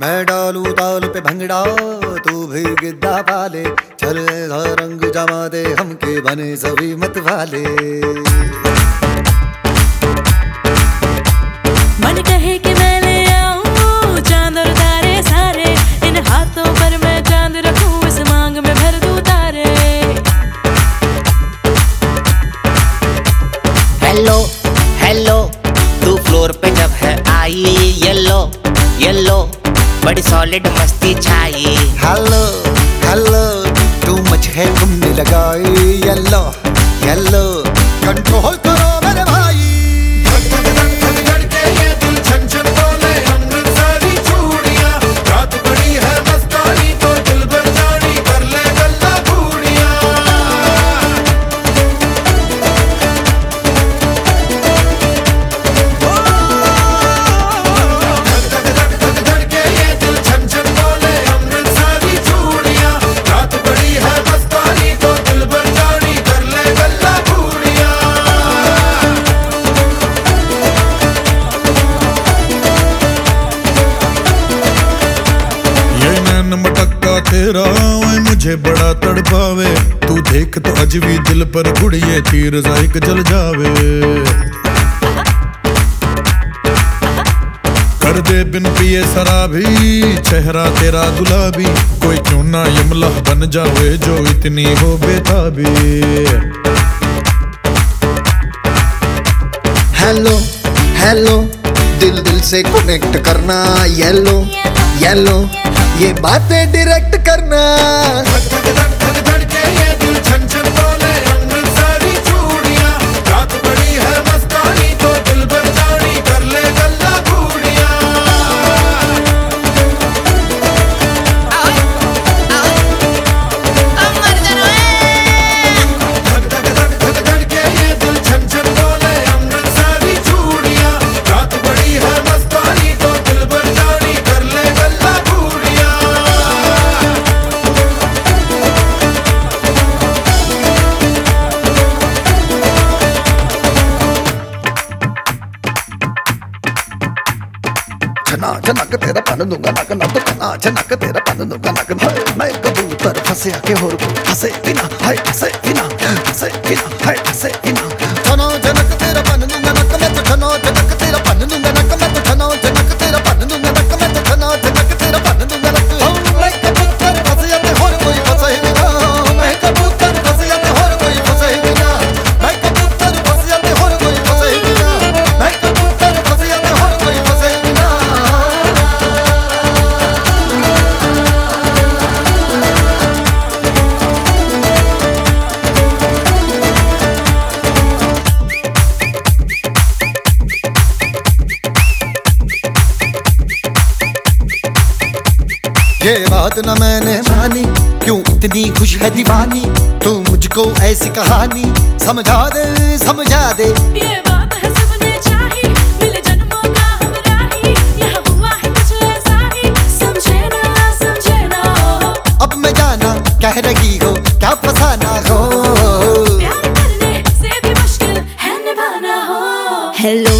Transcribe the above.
मैं डालू ताल पे भंगड़ा तू भी गिद्दा पाले। चल रंग जमा दे हमके बने सभी मत वाले। मन कहे कि मैं ले आऊँ चाँद और तारे सारे। इन हाथों पर मैं चाँद रखूँ इस मांग में भर दूँ तारे। हेलो हेलो तू फ्लोर पे जब है आई येलो येलो। बड़ी सॉलिड मस्ती छाई। हेलो हेलो टू मच है घूमने लगाई। येलो येलो तेरा ओए मुझे बड़ा तड़पावे। तू देख तो अज भी दिल पर गुड़िए तीर जाइक जल जावे। कर दे बिन पिए शराबी, चेहरा तेरा गुलाबी कोई क्यों ना यमला बन जावे, जो इतनी हो बेताबी। हेलो हेलो दिल दिल से कनेक्ट करना येलो येलो ये बातें डायरेक्ट करना। छना छनक तेरा पन दूँगा नक नक छना नक तेरा पन दूँगा नक मैं कबूतर फंसे आके होर को बिना हाय फंसे बिना फंसे बिना फंसे बिना ये बात न मैंने मानी। क्यों इतनी खुश है दीवानी? तू मुझको ऐसी कहानी समझा दे समझा दे। ये बात है सबने चाही। मिले जन्मों का हमरा यह हुआ है कुछ ऐसा ही। समझे ना समझे ना। अब मैं जाना कह रही हो क्या फसाना हो? प्यार करने से भी मुश्किल है निभाना हो। Mind